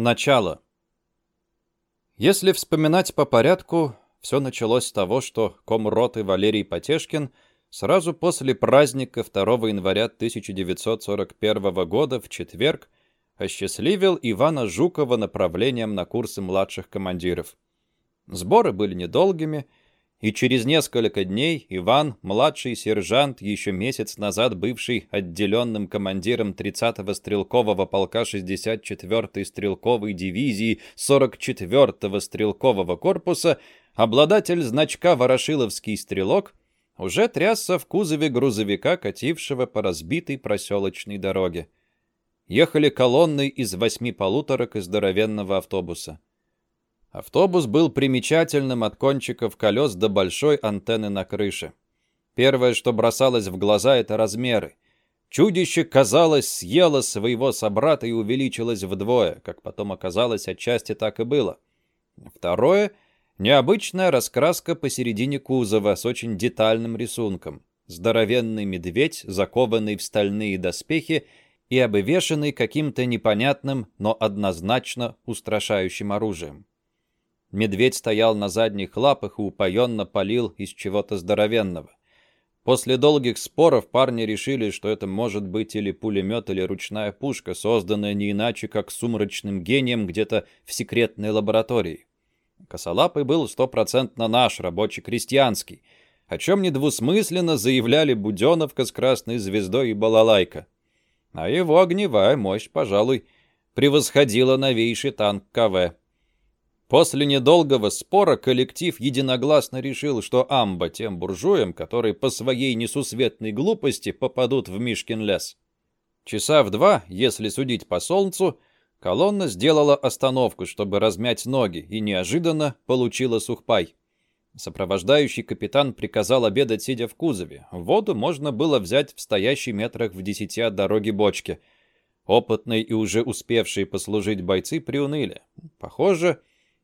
Начало. Если вспоминать по порядку, все началось с того, что комроты Валерий Потешкин сразу после праздника 2 января 1941 года в четверг осчастливил Ивана Жукова направлением на курсы младших командиров. Сборы были недолгими, и через несколько дней Иван, младший сержант, еще месяц назад бывший отделенным командиром 30-го стрелкового полка 64-й стрелковой дивизии 44-го стрелкового корпуса, обладатель значка «Ворошиловский стрелок», уже трясся в кузове грузовика, катившего по разбитой проселочной дороге. Ехали колонны из восьми полуторок и здоровенного автобуса. Автобус был примечательным от кончиков колес до большой антенны на крыше. Первое, что бросалось в глаза, это размеры. Чудище, казалось, съело своего собрата и увеличилось вдвое, как потом оказалось, отчасти так и было. Второе — необычная раскраска посередине кузова с очень детальным рисунком. Здоровенный медведь, закованный в стальные доспехи и обвешанный каким-то непонятным, но однозначно устрашающим оружием. Медведь стоял на задних лапах и упоенно палил из чего-то здоровенного. После долгих споров парни решили, что это может быть или пулемет, или ручная пушка, созданная не иначе, как сумрачным гением где-то в секретной лаборатории. Косолапый был стопроцентно наш, рабочий-крестьянский, о чем недвусмысленно заявляли Буденовка с красной звездой и балалайка. А его огневая мощь, пожалуй, превосходила новейший танк КВ. После недолгого спора коллектив единогласно решил, что амба тем буржуям, которые по своей несусветной глупости попадут в Мишкин лес. Часа в два, если судить по солнцу, колонна сделала остановку, чтобы размять ноги, и неожиданно получила сухпай. Сопровождающий капитан приказал обедать, сидя в кузове. Воду можно было взять в стоящей метрах в десяти от дороги бочке. Опытные и уже успевшие послужить бойцы приуныли. Похоже,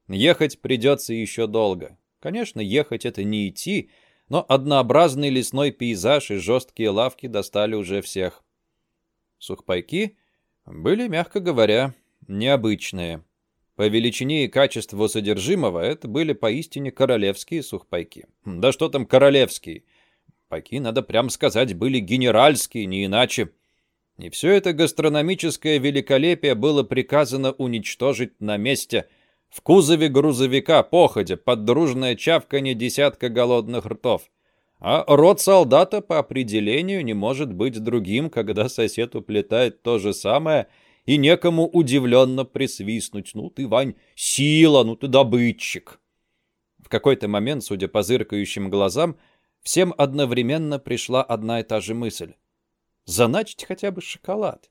Ехать придется еще долго. Конечно, ехать это не идти, но однообразный лесной пейзаж и жесткие лавки достали уже всех. Сухпайки были, мягко говоря, необычные. По величине и качеству содержимого это были поистине королевские сухпайки. Да что там королевские? Пайки, надо прям сказать, были генеральские, не иначе. И все это гастрономическое великолепие было приказано уничтожить на месте – в кузове грузовика, походя, под дружное чавканье десятка голодных ртов. А рот солдата по определению не может быть другим, когда сосед уплетает то же самое, и некому удивленно присвистнуть. «Ну ты, Вань, сила, ну ты добытчик!» В какой-то момент, судя по зыркающим глазам, всем одновременно пришла одна и та же мысль. «Заначить хотя бы шоколад».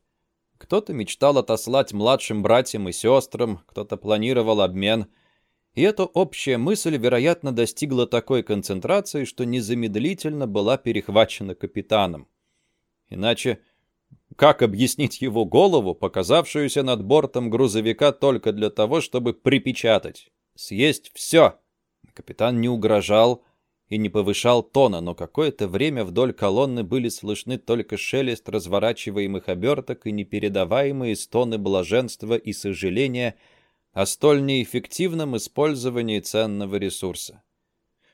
Кто-то мечтал отослать младшим братьям и сестрам, кто-то планировал обмен. И эта общая мысль, вероятно, достигла такой концентрации, что незамедлительно была перехвачена капитаном. Иначе как объяснить его голову, показавшуюся над бортом грузовика только для того, чтобы припечатать? Съесть все. Капитан не угрожал, и не повышал тона, но какое-то время вдоль колонны были слышны только шелест разворачиваемых оберток и непередаваемые стоны блаженства и сожаления о столь неэффективном использовании ценного ресурса.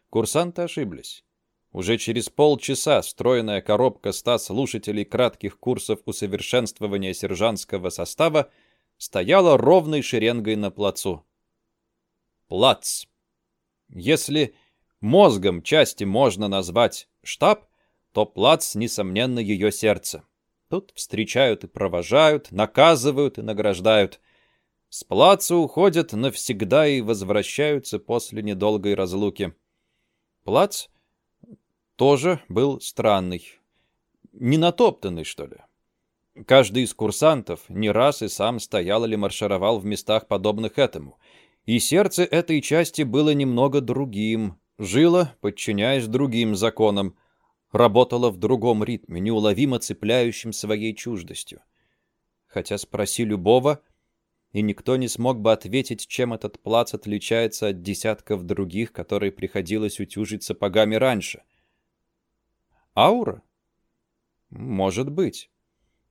Курсанты ошиблись. Уже через полчаса стройная коробка ста слушателей кратких курсов усовершенствования сержантского состава стояла ровной шеренгой на плацу. Плац. Если мозгом части можно назвать штаб, то плац, несомненно, ее сердце. Тут встречают и провожают, наказывают и награждают. С плаца уходят навсегда и возвращаются после недолгой разлуки. Плац тоже был странный. Не натоптанный, что ли? Каждый из курсантов не раз и сам стоял или маршировал в местах, подобных этому. И сердце этой части было немного другим, Жила, подчиняясь другим законам, работала в другом ритме, неуловимо цепляющим своей чуждостью. Хотя спроси любого, и никто не смог бы ответить, чем этот плац отличается от десятков других, которые приходилось утюжить сапогами раньше. Аура? Может быть.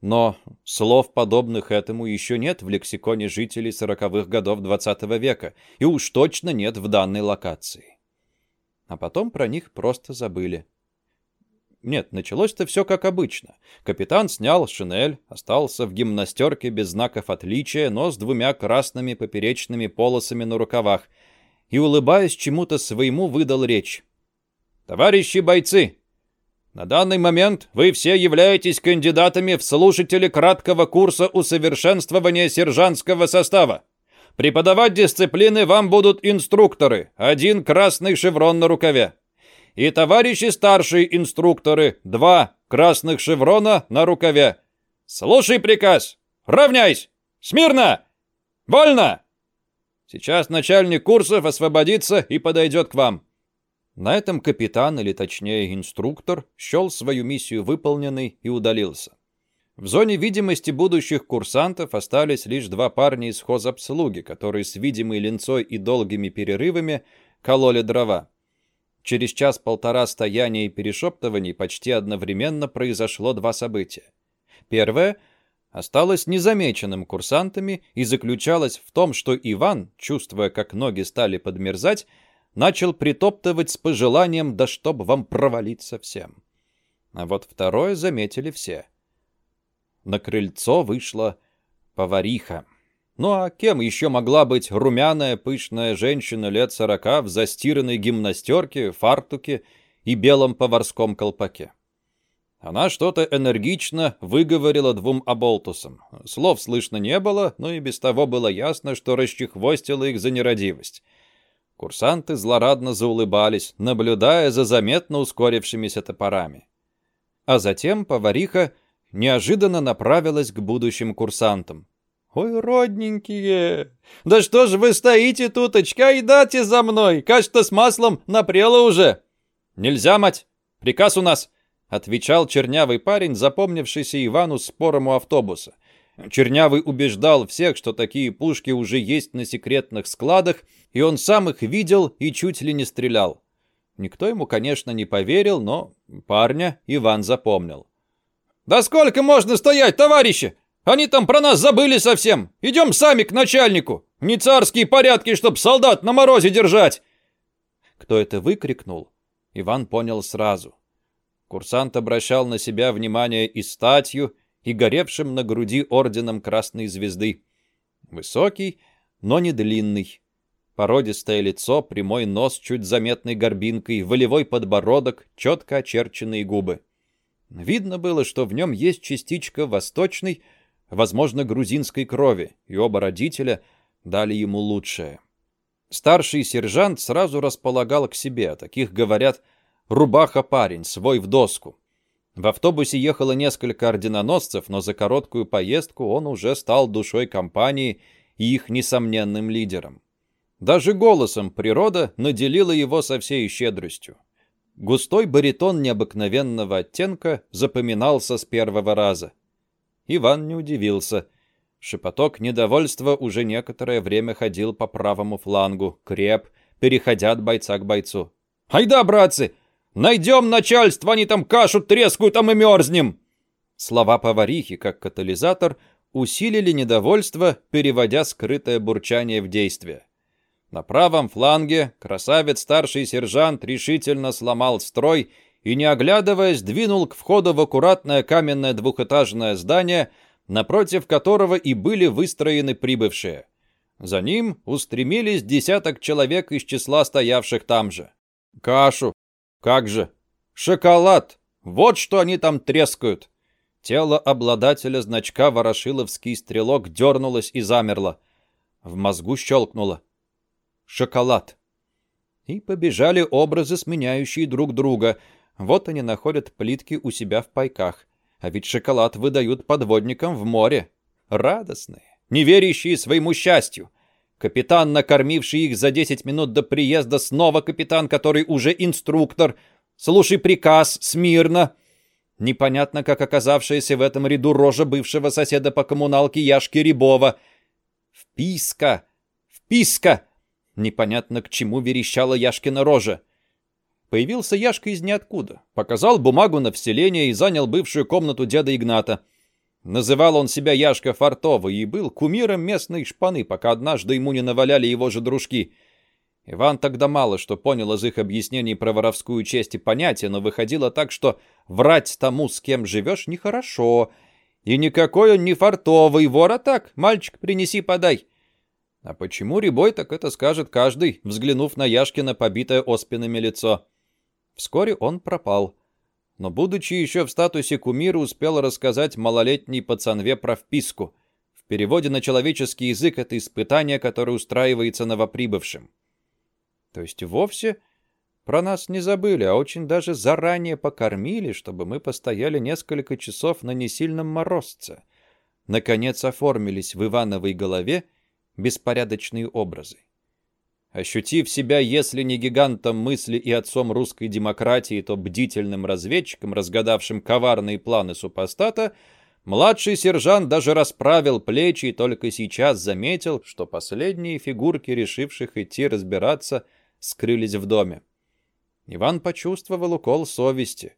Но слов, подобных этому, еще нет в лексиконе жителей сороковых годов XX века, и уж точно нет в данной локации. А потом про них просто забыли. Нет, началось-то все как обычно. Капитан снял шинель, остался в гимнастерке без знаков отличия, но с двумя красными поперечными полосами на рукавах, и, улыбаясь чему-то своему, выдал речь. «Товарищи бойцы, на данный момент вы все являетесь кандидатами в слушатели краткого курса усовершенствования сержантского состава. Преподавать дисциплины вам будут инструкторы, один красный шеврон на рукаве. И товарищи старшие инструкторы, два красных шеврона на рукаве. Слушай приказ! Равняйсь! Смирно! Вольно! Сейчас начальник курсов освободится и подойдет к вам. На этом капитан, или точнее инструктор, счел свою миссию выполненной и удалился. В зоне видимости будущих курсантов остались лишь два парня из хозобслуги, которые с видимой линцой и долгими перерывами кололи дрова. Через час-полтора стояния и перешептываний почти одновременно произошло два события. Первое осталось незамеченным курсантами и заключалось в том, что Иван, чувствуя, как ноги стали подмерзать, начал притоптывать с пожеланием «да чтоб вам провалиться всем». А вот второе заметили все. На крыльцо вышла повариха. Ну а кем еще могла быть румяная, пышная женщина лет сорока в застиранной гимнастерке, фартуке и белом поварском колпаке? Она что-то энергично выговорила двум оболтусам. Слов слышно не было, но и без того было ясно, что расчехвостила их за нерадивость. Курсанты злорадно заулыбались, наблюдая за заметно ускорившимися топорами. А затем повариха неожиданно направилась к будущим курсантам. «Ой, родненькие! Да что же вы стоите туточка и дате за мной? Каша-то с маслом напрела уже!» «Нельзя, мать! Приказ у нас!» — отвечал чернявый парень, запомнившийся Ивану спором у автобуса. Чернявый убеждал всех, что такие пушки уже есть на секретных складах, и он сам их видел и чуть ли не стрелял. Никто ему, конечно, не поверил, но парня Иван запомнил. «Да сколько можно стоять, товарищи? Они там про нас забыли совсем. Идем сами к начальнику. Не царские порядки, чтоб солдат на морозе держать!» Кто это выкрикнул, Иван понял сразу. Курсант обращал на себя внимание и статью, и горевшим на груди орденом Красной Звезды. Высокий, но не длинный. Породистое лицо, прямой нос чуть заметной горбинкой, волевой подбородок, четко очерченные губы. Видно было, что в нем есть частичка восточной, возможно, грузинской крови, и оба родителя дали ему лучшее. Старший сержант сразу располагал к себе, таких говорят «рубаха-парень, свой в доску». В автобусе ехало несколько орденоносцев, но за короткую поездку он уже стал душой компании и их несомненным лидером. Даже голосом природа наделила его со всей щедростью. Густой баритон необыкновенного оттенка запоминался с первого раза. Иван не удивился. Шепоток недовольства уже некоторое время ходил по правому флангу, креп, переходя от бойца к бойцу. «Айда, братцы! Найдем начальство, они там кашу трескают, а мы мерзнем!» Слова поварихи, как катализатор, усилили недовольство, переводя скрытое бурчание в действие. На правом фланге красавец-старший сержант решительно сломал строй и, не оглядываясь, двинул к входу в аккуратное каменное двухэтажное здание, напротив которого и были выстроены прибывшие. За ним устремились десяток человек из числа стоявших там же. «Кашу! Как же! Шоколад! Вот что они там трескают!» Тело обладателя значка «Ворошиловский стрелок» дернулось и замерло. В мозгу щелкнуло. «Шоколад!» И побежали образы, сменяющие друг друга. Вот они находят плитки у себя в пайках. А ведь шоколад выдают подводникам в море. Радостные, не верящие своему счастью. Капитан, накормивший их за 10 минут до приезда, снова капитан, который уже инструктор. Слушай приказ, смирно. Непонятно, как оказавшаяся в этом ряду рожа бывшего соседа по коммуналке Яшки Рябова. «Вписка! Вписка!» Непонятно, к чему верещала Яшкина рожа. Появился Яшка из ниоткуда. Показал бумагу на вселение и занял бывшую комнату деда Игната. Называл он себя Яшка Фартовый и был кумиром местной шпаны, пока однажды ему не наваляли его же дружки. Иван тогда мало что понял из их объяснений про воровскую честь и понятия, но выходило так, что врать тому, с кем живешь, нехорошо. И никакой он не фартовый вор, а так, мальчик, принеси, подай. А почему ребой, так это скажет каждый, взглянув на Яшкино побитое оспинами лицо. Вскоре он пропал. Но, будучи еще в статусе кумира, успел рассказать малолетней пацанве про вписку. В переводе на человеческий язык это испытание, которое устраивается новоприбывшим. То есть вовсе про нас не забыли, а очень даже заранее покормили, чтобы мы постояли несколько часов на несильном морозце. Наконец оформились в Ивановой голове беспорядочные образы. Ощутив себя, если не гигантом мысли и отцом русской демократии, то бдительным разведчиком, разгадавшим коварные планы супостата, младший сержант даже расправил плечи и только сейчас заметил, что последние фигурки, решивших идти разбираться, скрылись в доме. Иван почувствовал укол совести.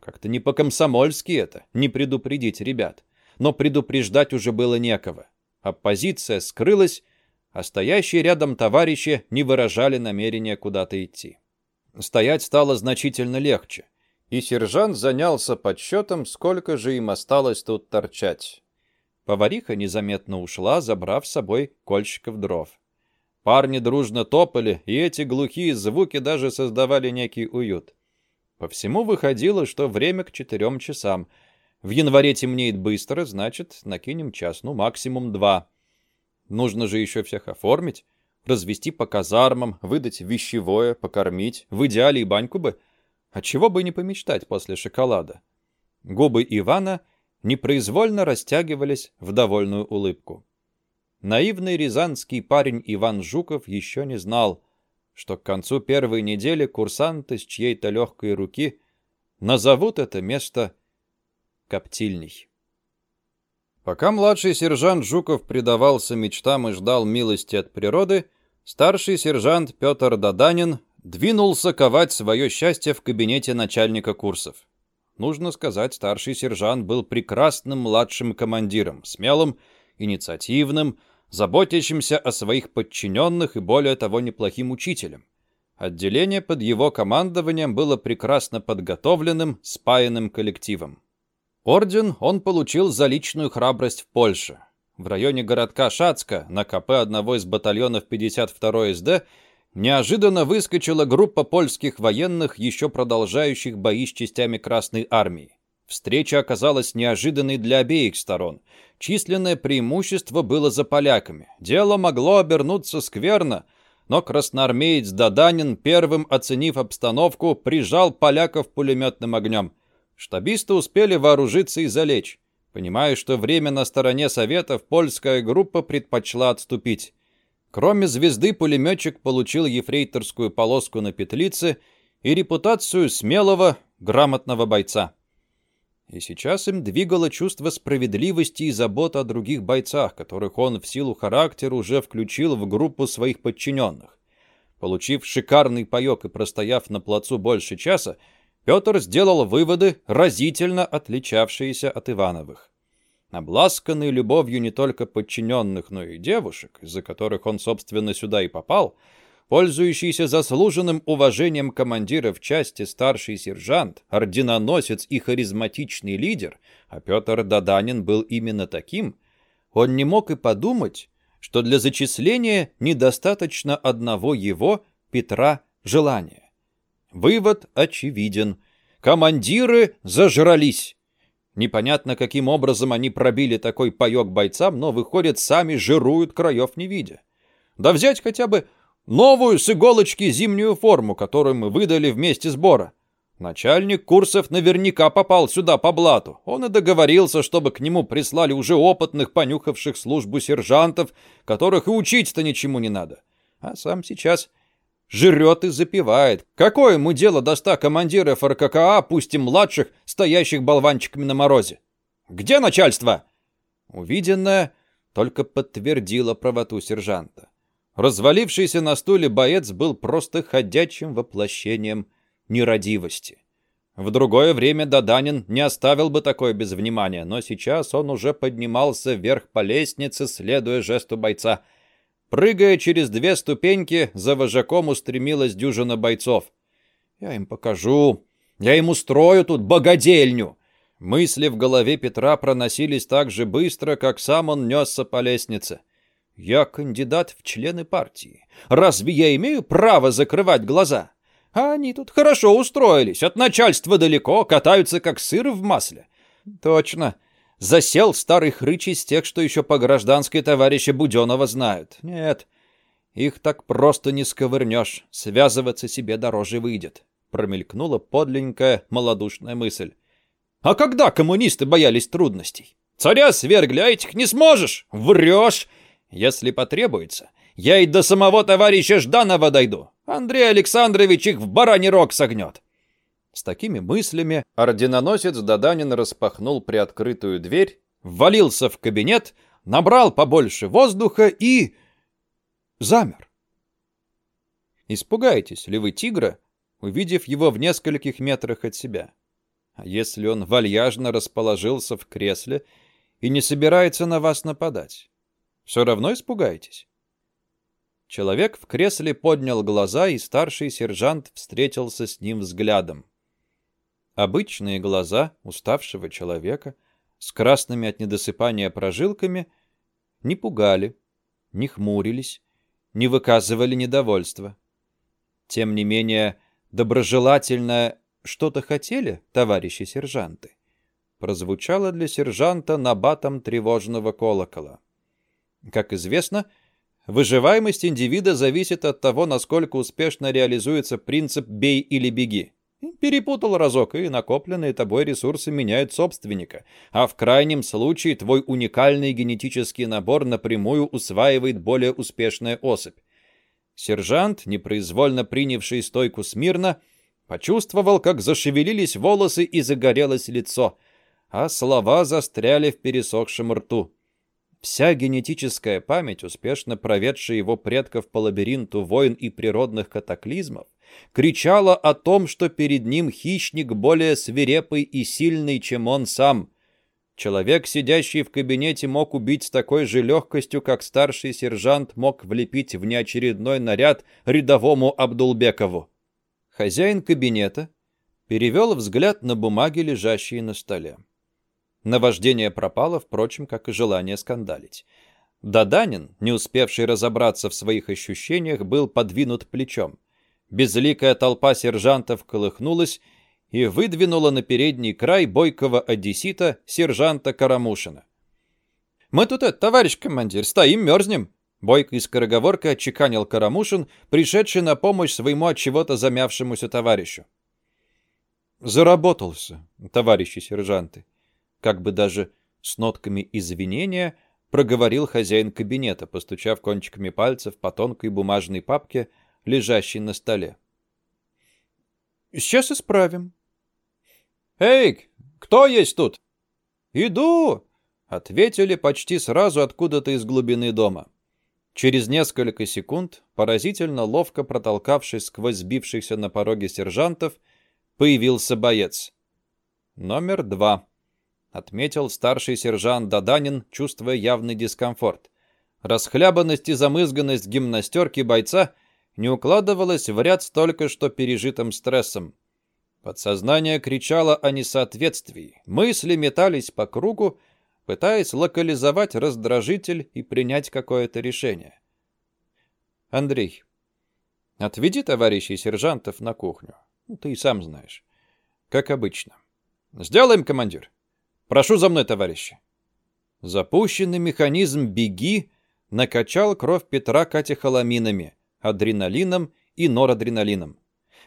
Как-то не по-комсомольски это, не предупредить ребят. Но предупреждать уже было некого. Оппозиция скрылась, а стоящие рядом товарищи не выражали намерения куда-то идти. Стоять стало значительно легче, и сержант занялся подсчетом, сколько же им осталось тут торчать. Повариха незаметно ушла, забрав с собой кольщиков дров. Парни дружно топали, и эти глухие звуки даже создавали некий уют. По всему выходило, что время к четырем часам — в январе темнеет быстро, значит, накинем час, ну, максимум два. Нужно же еще всех оформить, развести по казармам, выдать вещевое, покормить, в идеале и баньку бы. А чего бы не помечтать после шоколада? Губы Ивана непроизвольно растягивались в довольную улыбку. Наивный рязанский парень Иван Жуков еще не знал, что к концу первой недели курсанты с чьей-то легкой руки назовут это место коптильней. Пока младший сержант Жуков предавался мечтам и ждал милости от природы, старший сержант Петр Даданин двинулся ковать свое счастье в кабинете начальника курсов. Нужно сказать, старший сержант был прекрасным младшим командиром, смелым, инициативным, заботящимся о своих подчиненных и, более того, неплохим учителем. Отделение под его командованием было прекрасно подготовленным, спаянным коллективом. Орден он получил за личную храбрость в Польше. В районе городка Шацка, на КП одного из батальонов 52 СД, неожиданно выскочила группа польских военных, еще продолжающих бои с частями Красной Армии. Встреча оказалась неожиданной для обеих сторон. Численное преимущество было за поляками. Дело могло обернуться скверно, но красноармеец Даданин, первым оценив обстановку, прижал поляков пулеметным огнем – Штабисты успели вооружиться и залечь. Понимая, что время на стороне Советов, польская группа предпочла отступить. Кроме звезды, пулеметчик получил ефрейторскую полоску на петлице и репутацию смелого, грамотного бойца. И сейчас им двигало чувство справедливости и забота о других бойцах, которых он в силу характера уже включил в группу своих подчиненных. Получив шикарный паек и простояв на плацу больше часа, Петр сделал выводы, разительно отличавшиеся от Ивановых. Обласканный любовью не только подчиненных, но и девушек, из-за которых он, собственно, сюда и попал, пользующийся заслуженным уважением командиров части старший сержант, орденоносец и харизматичный лидер, а Петр Даданин был именно таким, он не мог и подумать, что для зачисления недостаточно одного его, Петра, желания. Вывод очевиден. Командиры зажрались. Непонятно, каким образом они пробили такой паёк бойцам, но, выходит, сами жируют краев не видя. Да взять хотя бы новую с иголочки зимнюю форму, которую мы выдали вместе сбора. Начальник курсов наверняка попал сюда по блату. Он и договорился, чтобы к нему прислали уже опытных, понюхавших службу сержантов, которых и учить-то ничему не надо. А сам сейчас Жрет и запивает. Какое ему дело до ста командиров РККА, пусть и младших, стоящих болванчиками на морозе? Где начальство? Увиденное только подтвердило правоту сержанта. Развалившийся на стуле боец был просто ходячим воплощением нерадивости. В другое время Даданин не оставил бы такое без внимания, но сейчас он уже поднимался вверх по лестнице, следуя жесту бойца. Прыгая через две ступеньки, за вожаком устремилась дюжина бойцов. «Я им покажу. Я им устрою тут богадельню!» Мысли в голове Петра проносились так же быстро, как сам он несся по лестнице. «Я кандидат в члены партии. Разве я имею право закрывать глаза?» А они тут хорошо устроились, от начальства далеко, катаются как сыр в масле. Точно. Засел старый хрыч из тех, что еще по гражданской товарища Буденова знают. Нет, их так просто не сковырнешь, связываться себе дороже выйдет. Промелькнула подленькая малодушная мысль. А когда коммунисты боялись трудностей? Царя свергли, а этих не сможешь. Врешь. Если потребуется, я и до самого товарища Жданова дойду. Андрей Александрович их в бараний рог согнет. С такими мыслями орденоносец Даданин распахнул приоткрытую дверь, ввалился в кабинет, набрал побольше воздуха и... замер. Испугаетесь ли вы тигра, увидев его в нескольких метрах от себя? А если он вальяжно расположился в кресле и не собирается на вас нападать? Все равно испугаетесь? Человек в кресле поднял глаза, и старший сержант встретился с ним взглядом. Обычные глаза уставшего человека с красными от недосыпания прожилками не пугали, не хмурились, не выказывали недовольства. Тем не менее, доброжелательно «что-то хотели, товарищи сержанты?» прозвучало для сержанта набатом тревожного колокола. Как известно, Выживаемость индивида зависит от того, насколько успешно реализуется принцип «бей или беги». Перепутал разок, и накопленные тобой ресурсы меняют собственника, а в крайнем случае твой уникальный генетический набор напрямую усваивает более успешная особь. Сержант, непроизвольно принявший стойку смирно, почувствовал, как зашевелились волосы и загорелось лицо, а слова застряли в пересохшем рту. Вся генетическая память, успешно проведшая его предков по лабиринту войн и природных катаклизмов, кричала о том, что перед ним хищник более свирепый и сильный, чем он сам. Человек, сидящий в кабинете, мог убить с такой же легкостью, как старший сержант мог влепить в неочередной наряд рядовому Абдулбекову. Хозяин кабинета перевел взгляд на бумаги, лежащие на столе. Наваждение пропало, впрочем, как и желание скандалить. Даданин, не успевший разобраться в своих ощущениях, был подвинут плечом. Безликая толпа сержантов колыхнулась и выдвинула на передний край бойкого одессита сержанта Карамушина. «Мы тут, это, товарищ командир, стоим, мерзнем!» Бойко и скороговоркой отчеканил Карамушин, пришедший на помощь своему от чего-то замявшемуся товарищу. «Заработался, товарищи сержанты», как бы даже с нотками извинения, проговорил хозяин кабинета, постучав кончиками пальцев по тонкой бумажной папке, лежащей на столе. «Сейчас исправим». «Эй, кто есть тут?» «Иду!» — ответили почти сразу откуда-то из глубины дома. Через несколько секунд, поразительно ловко протолкавшись сквозь сбившихся на пороге сержантов, появился боец. Номер два отметил старший сержант Даданин, чувствуя явный дискомфорт. Расхлябанность и замызганность гимнастерки бойца не укладывалась в ряд с только что пережитым стрессом. Подсознание кричало о несоответствии, мысли метались по кругу, пытаясь локализовать раздражитель и принять какое-то решение. «Андрей, отведи товарищей сержантов на кухню. Ну, ты и сам знаешь. Как обычно». «Сделаем, командир». Прошу за мной, товарищи. Запущенный механизм «Беги» накачал кровь Петра катехоламинами, адреналином и норадреналином.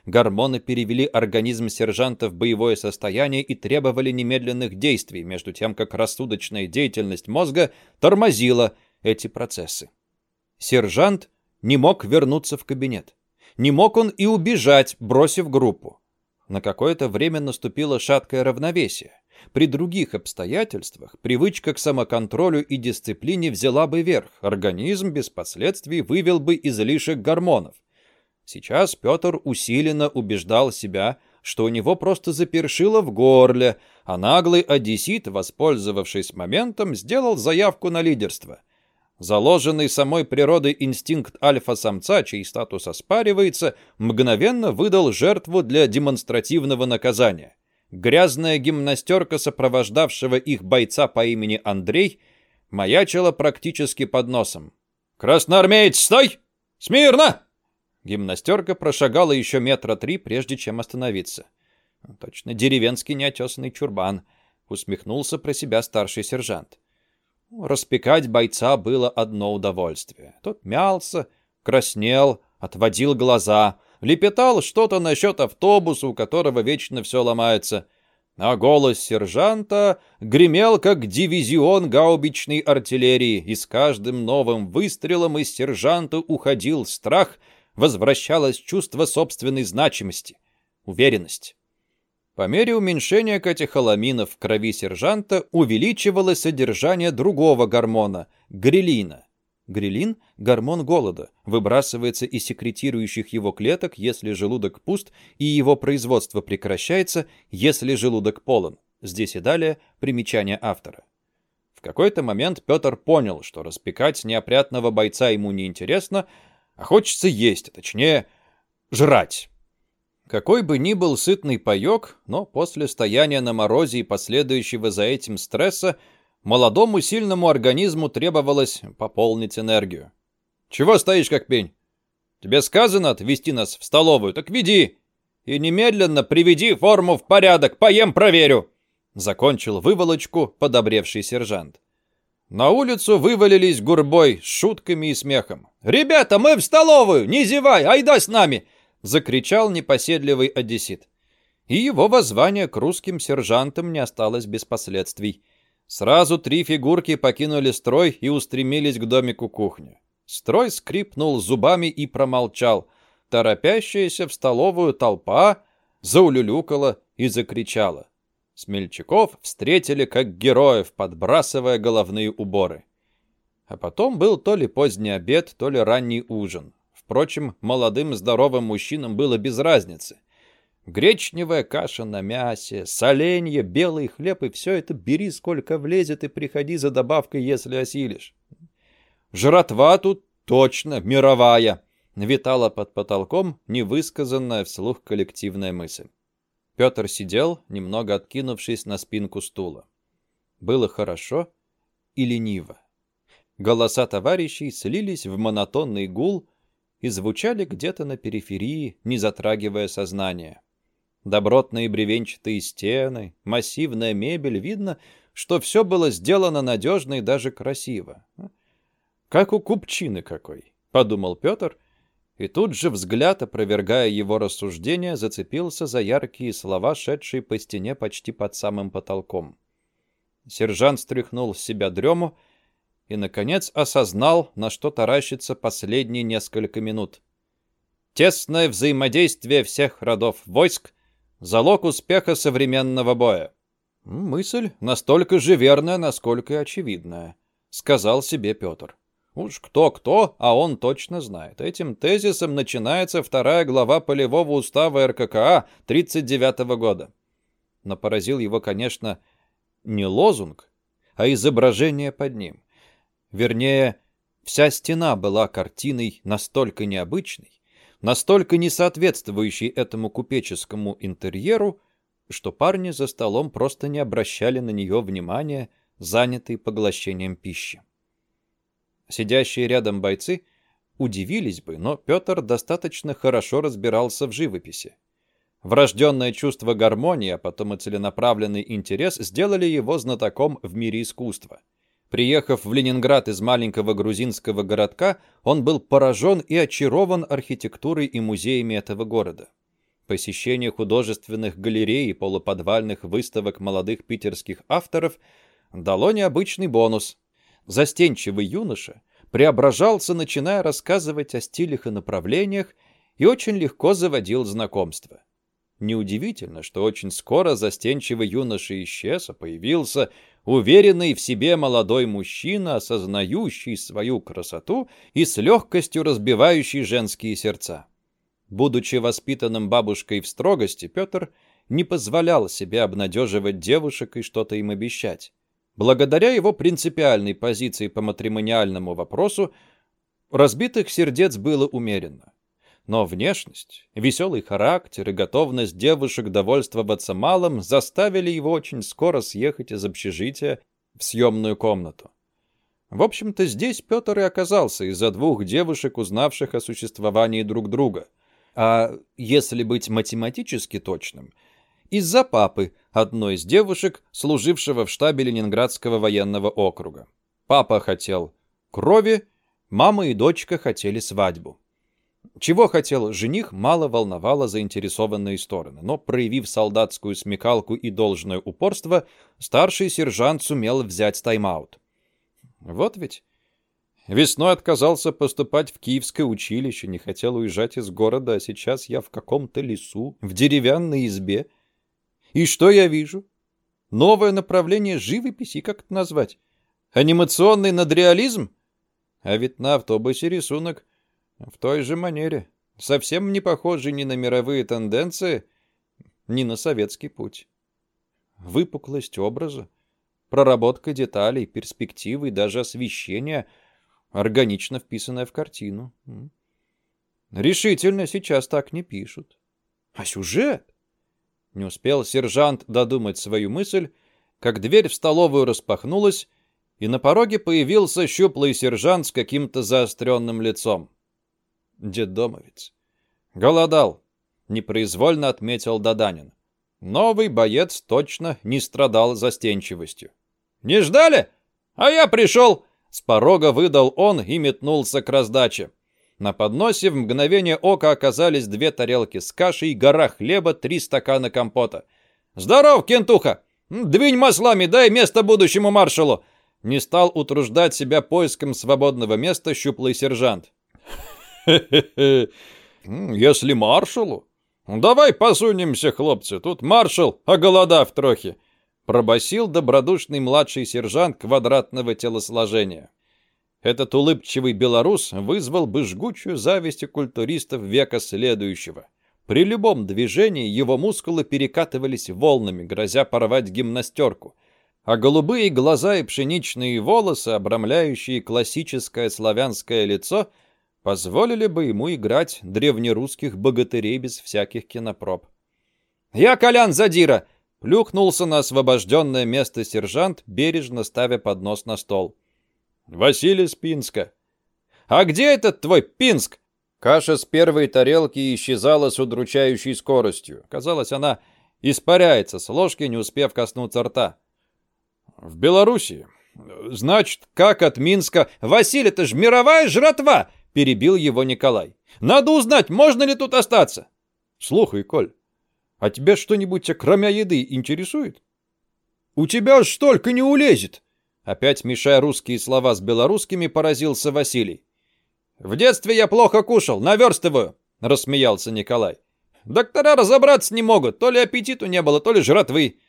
Гормоны перевели организм сержанта в боевое состояние и требовали немедленных действий, между тем как рассудочная деятельность мозга тормозила эти процессы. Сержант не мог вернуться в кабинет. Не мог он и убежать, бросив группу. На какое-то время наступило шаткое равновесие. При других обстоятельствах привычка к самоконтролю и дисциплине взяла бы верх, организм без последствий вывел бы излишек гормонов. Сейчас Петр усиленно убеждал себя что у него просто запершило в горле, а наглый одессит, воспользовавшись моментом, сделал заявку на лидерство. Заложенный самой природой инстинкт альфа-самца, чей статус оспаривается, мгновенно выдал жертву для демонстративного наказания. Грязная гимнастерка сопровождавшего их бойца по имени Андрей маячила практически под носом. «Красноармеец, стой! Смирно!» Гимнастерка прошагала еще метра три, прежде чем остановиться. Точно деревенский неотесанный чурбан, усмехнулся про себя старший сержант. Распекать бойца было одно удовольствие. Тот мялся, краснел, отводил глаза, лепетал что-то насчет автобуса, у которого вечно все ломается. А голос сержанта гремел, как дивизион гаубичной артиллерии, и с каждым новым выстрелом из сержанта уходил страх, возвращалось чувство собственной значимости, уверенность. По мере уменьшения катехоламинов в крови сержанта увеличивалось содержание другого гормона – грелина. Грелин – гормон голода, выбрасывается из секретирующих его клеток, если желудок пуст, и его производство прекращается, если желудок полон. Здесь и далее примечание автора. В какой-то момент Петр понял, что распекать неопрятного бойца ему неинтересно, а хочется есть, а точнее, жрать. Какой бы ни был сытный паёк, но после стояния на морозе и последующего за этим стресса молодому сильному организму требовалось пополнить энергию. «Чего стоишь, как пень? Тебе сказано отвезти нас в столовую, так веди! И немедленно приведи форму в порядок, поем проверю!» Закончил выволочку подобревший сержант. На улицу вывалились гурбой с шутками и смехом. «Ребята, мы в столовую! Не зевай! Айда с нами!» — закричал непоседливый одессит. И его воззвание к русским сержантам не осталось без последствий. Сразу три фигурки покинули строй и устремились к домику кухни. Строй скрипнул зубами и промолчал. Торопящаяся в столовую толпа заулюлюкала и закричала. Смельчаков встретили как героев, подбрасывая головные уборы. А потом был то ли поздний обед, то ли ранний ужин. Впрочем, молодым здоровым мужчинам было без разницы. Гречневая каша на мясе, соленье, белый хлеб и все это бери сколько влезет и приходи за добавкой, если осилишь. Жратва тут точно мировая, витала под потолком невысказанная вслух коллективная мысль. Петр сидел, немного откинувшись на спинку стула. Было хорошо и лениво. Голоса товарищей слились в монотонный гул, и звучали где-то на периферии, не затрагивая сознание. Добротные бревенчатые стены, массивная мебель, видно, что все было сделано надежно и даже красиво. «Как у купчины какой», — подумал Петр, и тут же взгляд, опровергая его рассуждения, зацепился за яркие слова, шедшие по стене почти под самым потолком. Сержант стряхнул с себя дрему и, наконец, осознал, на что таращится последние несколько минут. Тесное взаимодействие всех родов войск — залог успеха современного боя. «Мысль настолько же верная, насколько и очевидная», — сказал себе Петр. Уж кто-кто, а он точно знает. Этим тезисом начинается вторая глава полевого устава РККА 39 года. Но поразил его, конечно, не лозунг, а изображение под ним. Вернее, вся стена была картиной настолько необычной, настолько не соответствующей этому купеческому интерьеру, что парни за столом просто не обращали на нее внимания, занятые поглощением пищи. Сидящие рядом бойцы удивились бы, но Петр достаточно хорошо разбирался в живописи. Врожденное чувство гармонии, а потом и целенаправленный интерес сделали его знатоком в мире искусства. Приехав в Ленинград из маленького грузинского городка, он был поражен и очарован архитектурой и музеями этого города. Посещение художественных галерей и полуподвальных выставок молодых питерских авторов дало необычный бонус. Застенчивый юноша преображался, начиная рассказывать о стилях и направлениях, и очень легко заводил знакомства. Неудивительно, что очень скоро застенчивый юноша исчез, а появился уверенный в себе молодой мужчина, осознающий свою красоту и с легкостью разбивающий женские сердца. Будучи воспитанным бабушкой в строгости, Петр не позволял себе обнадеживать девушек и что-то им обещать. Благодаря его принципиальной позиции по матримониальному вопросу, разбитых сердец было умеренно. Но внешность, веселый характер и готовность девушек довольствоваться малым заставили его очень скоро съехать из общежития в съемную комнату. В общем-то, здесь Петр и оказался из-за двух девушек, узнавших о существовании друг друга. А если быть математически точным, из-за папы одной из девушек, служившего в штабе Ленинградского военного округа. Папа хотел крови, мама и дочка хотели свадьбу. Чего хотел жених, мало волновало заинтересованные стороны, но, проявив солдатскую смекалку и должное упорство, старший сержант сумел взять тайм-аут. Вот ведь. Весной отказался поступать в Киевское училище, не хотел уезжать из города, а сейчас я в каком-то лесу, в деревянной избе. И что я вижу? Новое направление живописи, как это назвать? Анимационный надреализм? А ведь на автобусе рисунок в той же манере, совсем не похожий ни на мировые тенденции, ни на советский путь. Выпуклость образа, проработка деталей, перспективы и даже освещение, органично вписанное в картину. Решительно сейчас так не пишут. А сюжет? Не успел сержант додумать свою мысль, как дверь в столовую распахнулась, и на пороге появился щуплый сержант с каким-то заостренным лицом детдомовец. Голодал, непроизвольно отметил Даданин. Новый боец точно не страдал застенчивостью. «Не ждали? А я пришел!» С порога выдал он и метнулся к раздаче. На подносе в мгновение ока оказались две тарелки с кашей, гора хлеба, три стакана компота. «Здоров, кентуха! Двинь маслами, дай место будущему маршалу!» Не стал утруждать себя поиском свободного места щуплый сержант. Если маршалу? Давай посунемся, хлопцы, тут маршал, оголодав трохи. Пробасил добродушный младший сержант квадратного телосложения. Этот улыбчивый белорус вызвал бы жгучую зависть у культуристов века следующего. При любом движении его мускулы перекатывались волнами, грозя порвать гимнастерку. А голубые глаза и пшеничные волосы, обрамляющие классическое славянское лицо, позволили бы ему играть древнерусских богатырей без всяких кинопроб. «Я Колян Задира!» — плюхнулся на освобожденное место сержант, бережно ставя поднос на стол. «Василий Спинска». «А где этот твой Пинск?» Каша с первой тарелки исчезала с удручающей скоростью. Казалось, она испаряется с ложки, не успев коснуться рта. «В Белоруссии. Значит, как от Минска...» «Василий, это ж мировая жратва!» — перебил его Николай. «Надо узнать, можно ли тут остаться?» «Слухай, Коль, а тебя что-нибудь, кроме еды, интересует?» «У тебя ж столько не улезет!» Опять мешая русские слова с белорусскими, поразился Василий. «В детстве я плохо кушал, наверстываю!» — рассмеялся Николай. «Доктора разобраться не могут, то ли аппетиту не было, то ли жратвы».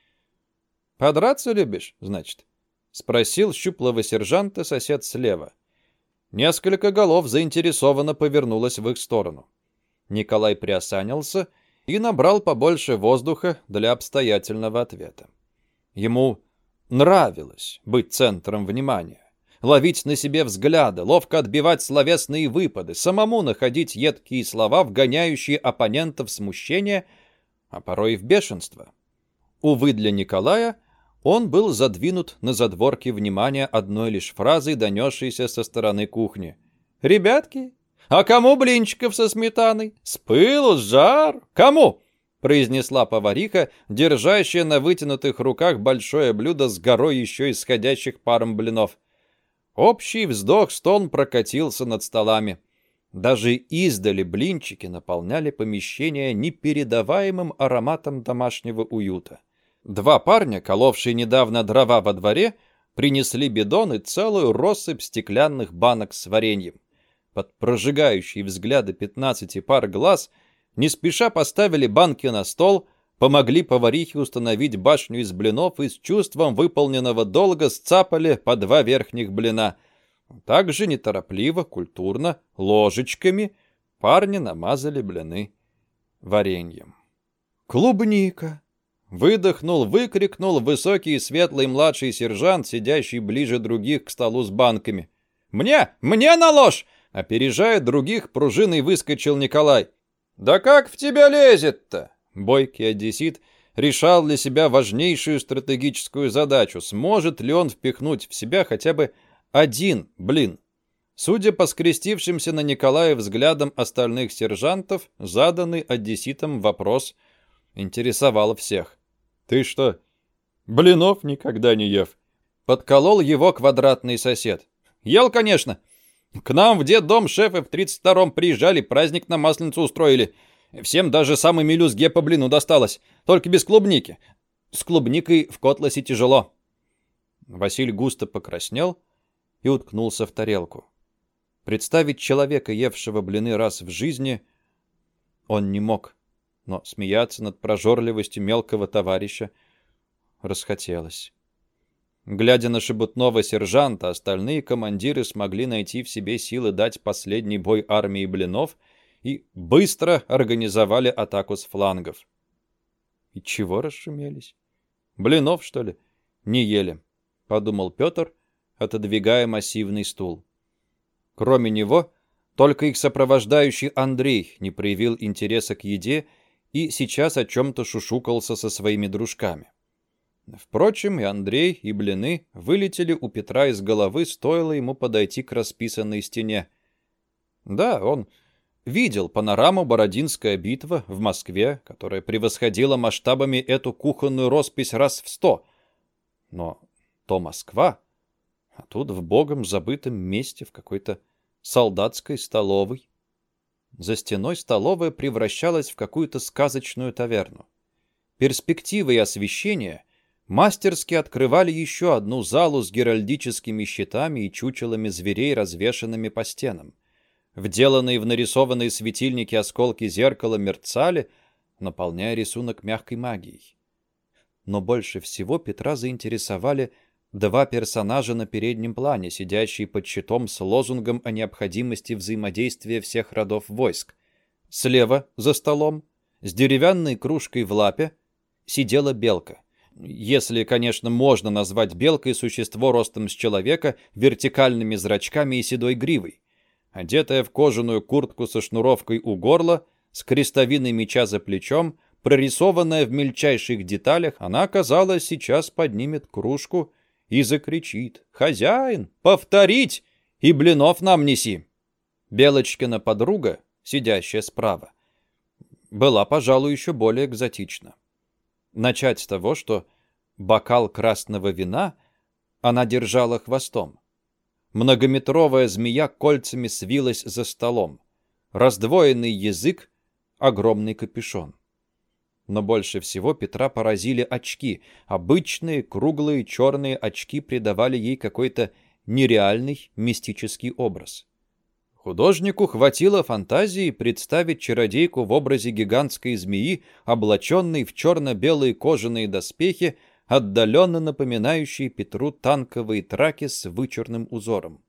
«Подраться любишь, значит?» — спросил щуплого сержанта сосед слева. Несколько голов заинтересованно повернулось в их сторону. Николай приосанился и набрал побольше воздуха для обстоятельного ответа. Ему нравилось быть центром внимания, ловить на себе взгляды, ловко отбивать словесные выпады, самому находить едкие слова, вгоняющие оппонентов в смущение, а порой и в бешенство. Увы для Николая – он был задвинут на задворки внимания одной лишь фразой, донесшейся со стороны кухни. «Ребятки, а кому блинчиков со сметаной? С пылу, с жар? Кому?» произнесла повариха, держащая на вытянутых руках большое блюдо с горой еще исходящих паром блинов. Общий вздох-стон прокатился над столами. Даже издали блинчики наполняли помещение непередаваемым ароматом домашнего уюта. Два парня, коловшие недавно дрова во дворе, принесли бидон и целую россыпь стеклянных банок с вареньем. Под прожигающие взгляды пятнадцати пар глаз не спеша поставили банки на стол, помогли поварихе установить башню из блинов и с чувством выполненного долга сцапали по два верхних блина. Также неторопливо, культурно, ложечками Парни намазали блины вареньем. «Клубника!» Выдохнул, выкрикнул высокий светлый младший сержант, сидящий ближе других к столу с банками. «Мне! Мне на ложь!» Опережая других, пружиной выскочил Николай. «Да как в тебя лезет-то?» Бойкий одессит решал для себя важнейшую стратегическую задачу. Сможет ли он впихнуть в себя хотя бы один блин? Судя по скрестившимся на Николая взглядам остальных сержантов, заданный одесситом вопрос интересовал всех. «Ты что, блинов никогда не ев?» Подколол его квадратный сосед. «Ел, конечно. К нам в дом шефы в 32-м приезжали, праздник на Масленицу устроили. Всем даже самой мелюзге по блину досталось, только без клубники. С клубникой в котласе тяжело». Василий густо покраснел и уткнулся в тарелку. Представить человека, евшего блины раз в жизни, он не мог но смеяться над прожорливостью мелкого товарища расхотелось. Глядя на шебутного сержанта, остальные командиры смогли найти в себе силы дать последний бой армии блинов и быстро организовали атаку с флангов. И чего расшумелись? Блинов, что ли? Не ели, подумал Петр, отодвигая массивный стул. Кроме него, только их сопровождающий Андрей не проявил интереса к еде и сейчас о чем-то шушукался со своими дружками. Впрочем, и Андрей, и блины вылетели у Петра из головы, стоило ему подойти к расписанной стене. Да, он видел панораму «Бородинская битва» в Москве, которая превосходила масштабами эту кухонную роспись раз в сто. Но то Москва, а тут в богом забытом месте в какой-то солдатской столовой. За стеной столовая превращалась в какую-то сказочную таверну. Перспективы и освещение мастерски открывали еще одну залу с геральдическими щитами и чучелами зверей, развешанными по стенам. Вделанные в нарисованные светильники осколки зеркала мерцали, наполняя рисунок мягкой магией. Но больше всего Петра заинтересовали Два персонажа на переднем плане, сидящие под щитом с лозунгом о необходимости взаимодействия всех родов войск. Слева, за столом, с деревянной кружкой в лапе, сидела белка. Если, конечно, можно назвать белкой существо ростом с человека, вертикальными зрачками и седой гривой. Одетая в кожаную куртку со шнуровкой у горла, с крестовиной меча за плечом, прорисованная в мельчайших деталях, она, казалось, сейчас поднимет кружку и закричит «Хозяин, повторить! И блинов нам неси!» Белочкина подруга, сидящая справа, была, пожалуй, еще более экзотична. Начать с того, что бокал красного вина она держала хвостом. Многометровая змея кольцами свилась за столом. Раздвоенный язык, огромный капюшон. Но больше всего Петра поразили очки. Обычные, круглые, черные очки придавали ей какой-то нереальный мистический образ. Художнику хватило фантазии представить чародейку в образе гигантской змеи, облаченной в черно-белые кожаные доспехи, отдаленно напоминающие Петру танковые траки с вычурным узором.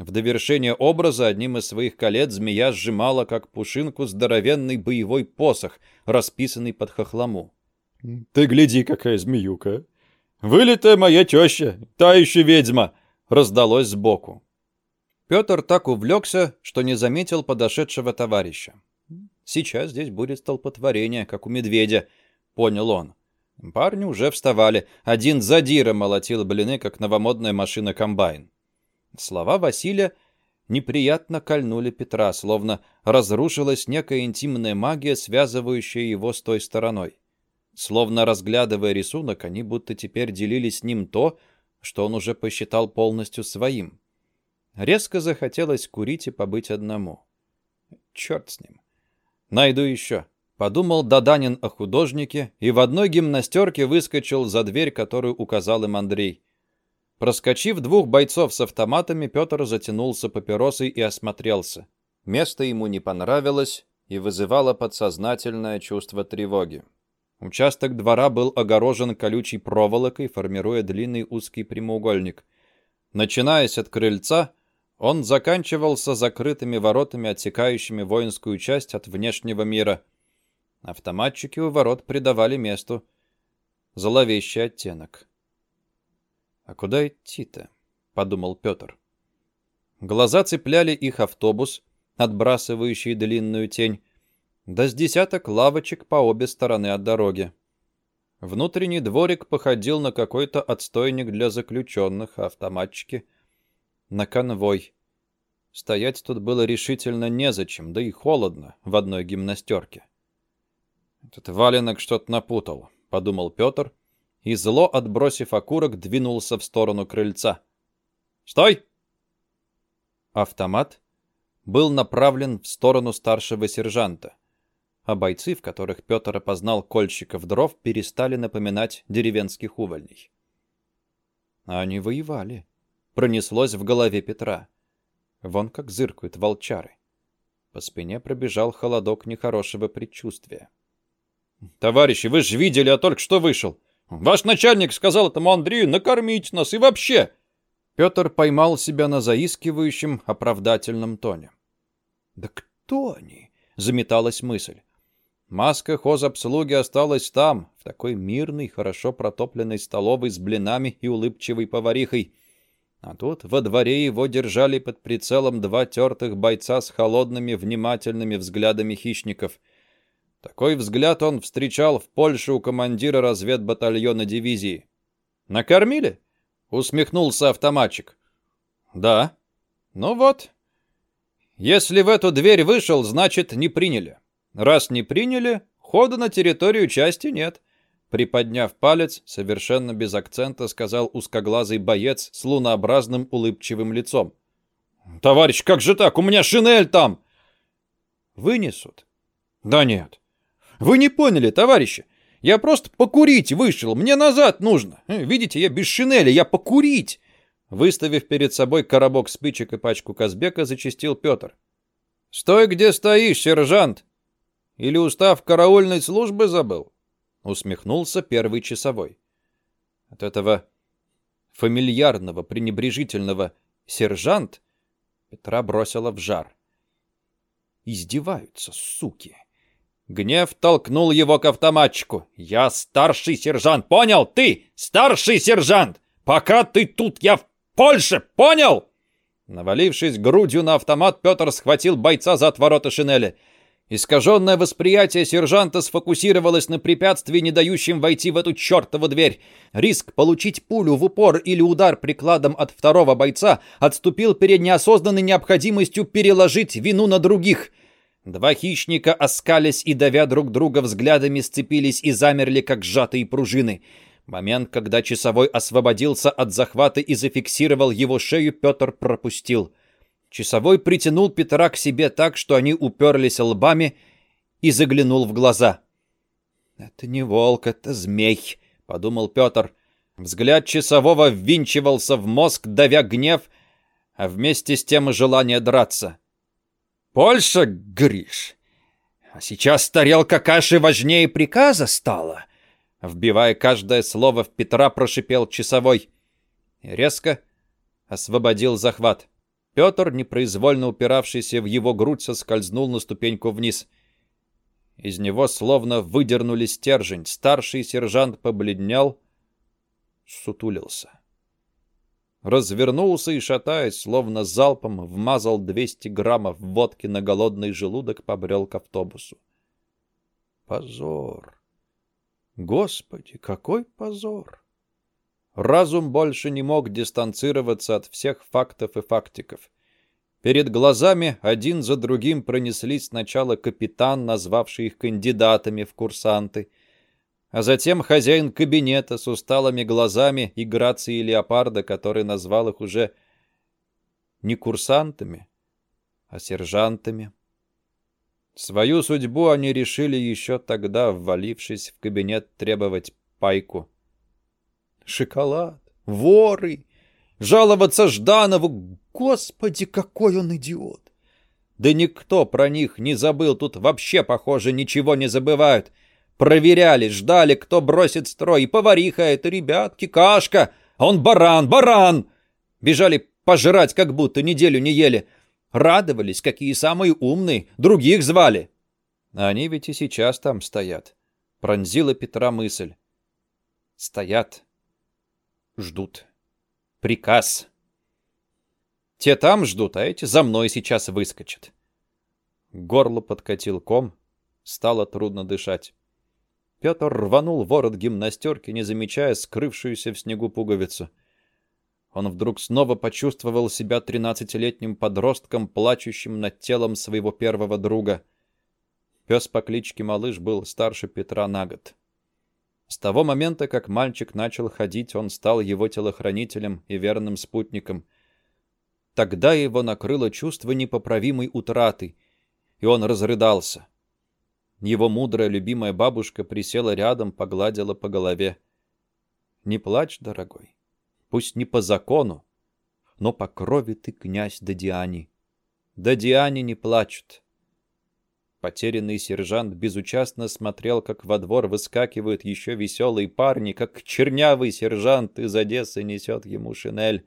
В довершение образа одним из своих колец змея сжимала, как пушинку, здоровенный боевой посох, расписанный под хохлому. «Ты гляди, какая змеюка! Вылитая моя теща, та еще ведьма!» раздалось сбоку. Петр так увлекся, что не заметил подошедшего товарища. «Сейчас здесь будет столпотворение, как у медведя», — понял он. Парни уже вставали. Один задира молотил блины, как новомодная машина-комбайн. Слова Василия неприятно кольнули Петра, словно разрушилась некая интимная магия, связывающая его с той стороной. Словно разглядывая рисунок, они будто теперь делили с ним то, что он уже посчитал полностью своим. Резко захотелось курить и побыть одному. Черт с ним. Найду еще. Подумал Даданин о художнике и в одной гимнастерке выскочил за дверь, которую указал им Андрей. Проскочив двух бойцов с автоматами, Петр затянулся папиросой и осмотрелся. Место ему не понравилось и вызывало подсознательное чувство тревоги. Участок двора был огорожен колючей проволокой, формируя длинный узкий прямоугольник. Начинаясь от крыльца, Он заканчивался закрытыми воротами, отсекающими воинскую часть от внешнего мира. Автоматчики у ворот придавали месту зловещий оттенок. «А куда идти-то?» — подумал Петр. Глаза цепляли их автобус, отбрасывающий длинную тень, да с десяток лавочек по обе стороны от дороги. Внутренний дворик походил на какой-то отстойник для заключенных, автоматчики — на конвой. Стоять тут было решительно незачем, да и холодно в одной гимнастерке. «Этот валенок что-то напутал», — подумал Петр, и зло, отбросив окурок, двинулся в сторону крыльца. «Стой!» Автомат был направлен в сторону старшего сержанта, а бойцы, в которых Петр опознал кольщиков дров, перестали напоминать деревенских увольней. Они воевали пронеслось в голове Петра. Вон как зыркают волчары. По спине пробежал холодок нехорошего предчувствия. «Товарищи, вы же видели, а только что вышел. Ваш начальник сказал этому Андрею накормить нас и вообще!» Петр поймал себя на заискивающем, оправдательном тоне. «Да кто они?» — заметалась мысль. Маска хозобслуги осталась там, в такой мирной, хорошо протопленной столовой с блинами и улыбчивой поварихой. А тут во дворе его держали под прицелом два тертых бойца с холодными, внимательными взглядами хищников. Такой взгляд он встречал в Польше у командира разведбатальона дивизии. «Накормили?» — усмехнулся автоматчик. «Да». «Ну вот. Если в эту дверь вышел, значит, не приняли. Раз не приняли, хода на территорию части нет. Приподняв палец, совершенно без акцента сказал узкоглазый боец с лунообразным улыбчивым лицом. «Товарищ, как же так? У меня шинель там!» «Вынесут?» «Да нет». «Вы не поняли, товарищи. Я просто покурить вышел. Мне назад нужно. Э, видите, я без шинели. Я покурить!» Выставив перед собой коробок спичек и пачку Казбека, зачистил Петр. «Стой, где стоишь, сержант! Или устав караульной службы забыл?» усмехнулся первый часовой. От этого фамильярного, пренебрежительного «сержант» Петра бросила в жар. Издеваются, суки. Гнев толкнул его к автоматчику. «Я старший сержант, понял? Ты старший сержант! Пока ты тут, я в Польше, понял?» Навалившись грудью на автомат, Петр схватил бойца за отвороты шинели. Искаженное восприятие сержанта сфокусировалось на препятствии, не дающем войти в эту чертову дверь. Риск получить пулю в упор или удар прикладом от второго бойца отступил перед неосознанной необходимостью переложить вину на других. Два хищника, оскались и давя друг друга взглядами, сцепились и замерли, как сжатые пружины. Момент, когда часовой освободился от захвата и зафиксировал его шею, Петр пропустил. Часовой притянул Петра к себе так, что они уперлись лбами и заглянул в глаза. «Это не волк, это змей», — подумал Петр. Взгляд часового ввинчивался в мозг, давя гнев, а вместе с тем и желание драться. «Польша, Гриш! А сейчас тарелка каши важнее приказа стала!» Вбивая каждое слово в Петра, прошипел часовой. резко освободил захват. Петр, непроизвольно упиравшийся в его грудь, соскользнул на ступеньку вниз. Из него словно выдернули стержень. Старший сержант побледнел, сутулился. Развернулся и, шатаясь, словно залпом, вмазал 200 граммов водки на голодный желудок, побрел к автобусу. Позор! Господи, какой позор! Разум больше не мог дистанцироваться от всех фактов и фактиков. Перед глазами один за другим пронеслись сначала капитан, назвавший их кандидатами в курсанты, а затем хозяин кабинета с усталыми глазами и грацией леопарда, который назвал их уже не курсантами, а сержантами. Свою судьбу они решили еще тогда, ввалившись в кабинет требовать пайку шоколад, воры, жаловаться Жданову. Господи, какой он идиот! Да никто про них не забыл, тут вообще, похоже, ничего не забывают. Проверяли, ждали, кто бросит строй. Повариха это, ребятки, кашка, а он баран, баран! Бежали Пожрать как будто неделю не ели. Радовались, какие самые умные, других звали. Они ведь и сейчас там стоят. Пронзила Петра мысль. Стоят. Ждут. Приказ. Те там ждут, а эти за мной сейчас выскочат. Горло подкатил ком, стало трудно дышать. Петр рванул ворот гимнастерки, не замечая скрывшуюся в снегу пуговицу. Он вдруг снова почувствовал себя тринадцатилетним подростком, плачущим над телом своего первого друга. Пес по кличке Малыш был старше Петра на год. С того момента, как мальчик начал ходить, он стал его телохранителем и верным спутником. Тогда его накрыло чувство непоправимой утраты, и он разрыдался. Его мудрая любимая бабушка присела рядом, погладила по голове. «Не плачь, дорогой. Пусть не по закону, но по крови ты князь Дадиани. Дадиани не плачут». Потерянный сержант безучастно смотрел, как во двор выскакивают еще веселые парни, как чернявый сержант из Одессы несет ему шинель,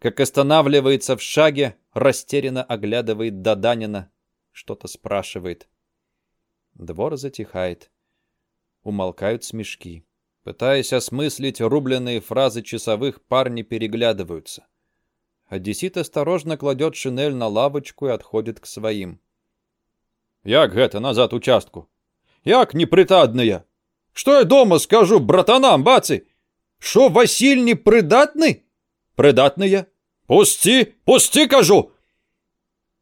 как останавливается в шаге, растерянно оглядывает Даданина, что-то спрашивает. Двор затихает. Умолкают смешки. Пытаясь осмыслить рубленные фразы часовых, парни переглядываются. Одессит осторожно кладет шинель на лавочку и отходит к своим. «Як гэта назад участку? Як непритадная? Что я дома скажу братанам, бацы? Шо Василь непридатный? Придатная? Пусти, пусти, кажу!»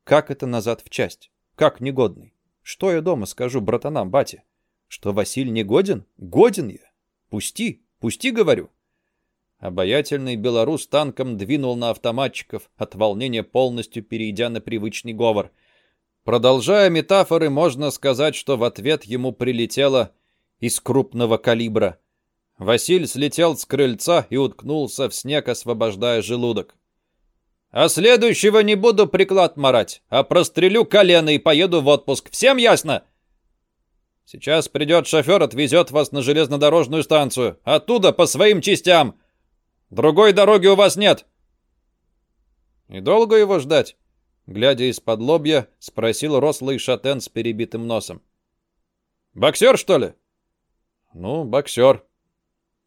Как это назад в часть? Как негодный? Что я дома скажу братанам, батя? Что Василь не годен? Годен я. Пусти, пусти, говорю. Обаятельный белорус танком двинул на автоматчиков, от волнения полностью перейдя на привычный говор. Продолжая метафоры, можно сказать, что в ответ ему прилетело из крупного калибра. Василь слетел с крыльца и уткнулся в снег, освобождая желудок. А следующего не буду приклад марать, а прострелю колено и поеду в отпуск. Всем ясно? Сейчас придет шофер, отвезет вас на железнодорожную станцию. Оттуда по своим частям. Другой дороги у вас нет. И долго его ждать? Глядя из-под лобья, спросил рослый шатен с перебитым носом. «Боксер, что ли?» «Ну, боксер».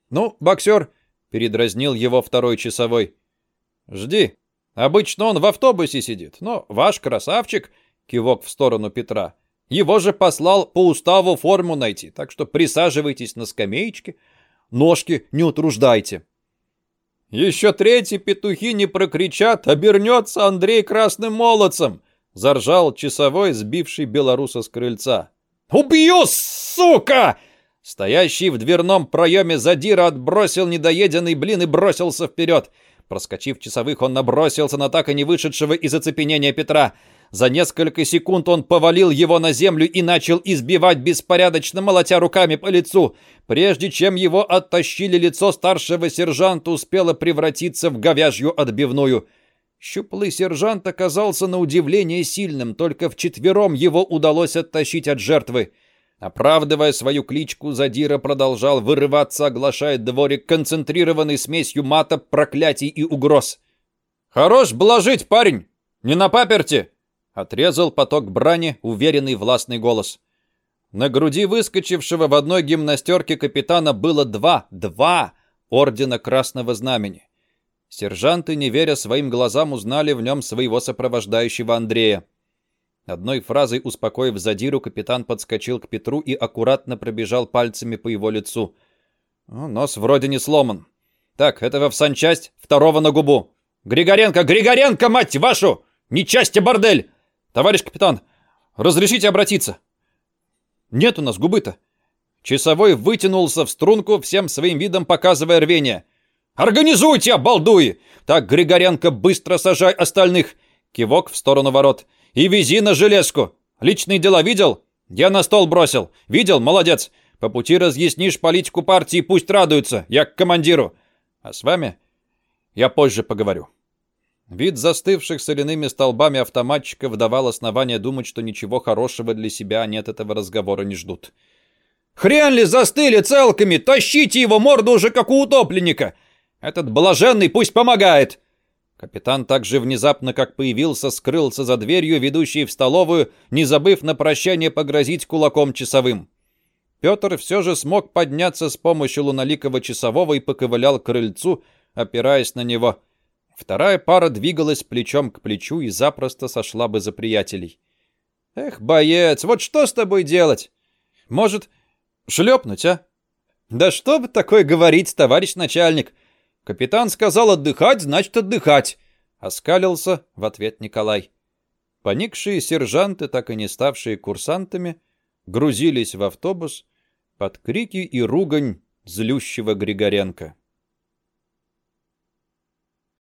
«Ну, боксер», — передразнил его второй часовой. «Жди, Обычно он в автобусе сидит, но ваш красавчик, кивок в сторону Петра, его же послал по уставу форму найти, так что присаживайтесь на скамеечке, ножки не утруждайте. Еще третьи петухи не прокричат, обернется Андрей красным молодцем, заржал часовой, сбивший белоруса с крыльца. «Убью, сука!» Стоящий в дверном проеме задира отбросил недоеденный блин и бросился вперед. Проскочив часовых, он набросился на так и не вышедшего из оцепенения Петра. За несколько секунд он повалил его на землю и начал избивать беспорядочно, молотя руками по лицу. Прежде чем его оттащили, лицо старшего сержанта успело превратиться в говяжью отбивную. Щуплый сержант оказался на удивление сильным, только вчетвером его удалось оттащить от жертвы. Оправдывая свою кличку, Задира продолжал вырываться, оглашая дворик концентрированной смесью мата, проклятий и угроз. «Хорош блажить, парень! Не на паперти!» Отрезал поток брани, уверенный властный голос. На груди выскочившего в одной гимнастерке капитана было два, два ордена Красного Знамени. Сержанты, не веря своим глазам, узнали в нем своего сопровождающего Андрея. Одной фразой успокоив задиру, капитан подскочил к Петру и аккуратно пробежал пальцами по его лицу. Нос вроде не сломан. Так, этого в санчасть, второго на губу. Григоренко, Григоренко, мать вашу! Нечасти бордель! Товарищ капитан, разрешите обратиться? Нет у нас губы-то. Часовой вытянулся в струнку, всем своим видом показывая рвение. «Организуйте, обалдуи! Так, Григоренко, быстро сажай остальных!» Кивок в сторону ворот. И вези на железку. Личные дела видел? Я на стол бросил. Видел? Молодец. По пути разъяснишь политику партии, пусть радуются. Я к командиру. А с вами я позже поговорю. Вид застывших соляными столбами автоматчиков давал основание думать, что ничего хорошего для себя они от этого разговора не ждут. «Хрен ли застыли целками? Тащите его, морду уже как у утопленника! Этот блаженный пусть помогает!» Капитан так же внезапно, как появился, скрылся за дверью, ведущей в столовую, не забыв на прощание погрозить кулаком часовым. Петр все же смог подняться с помощью луноликого часового и поковылял к крыльцу, опираясь на него. Вторая пара двигалась плечом к плечу и запросто сошла бы за приятелей. «Эх, боец, вот что с тобой делать? Может, шлепнуть, а?» «Да что бы такое говорить, товарищ начальник? Капитан сказал отдыхать, значит отдыхать!» Оскалился в ответ Николай. Поникшие сержанты, так и не ставшие курсантами, грузились в автобус под крики и ругань злющего Григоренко.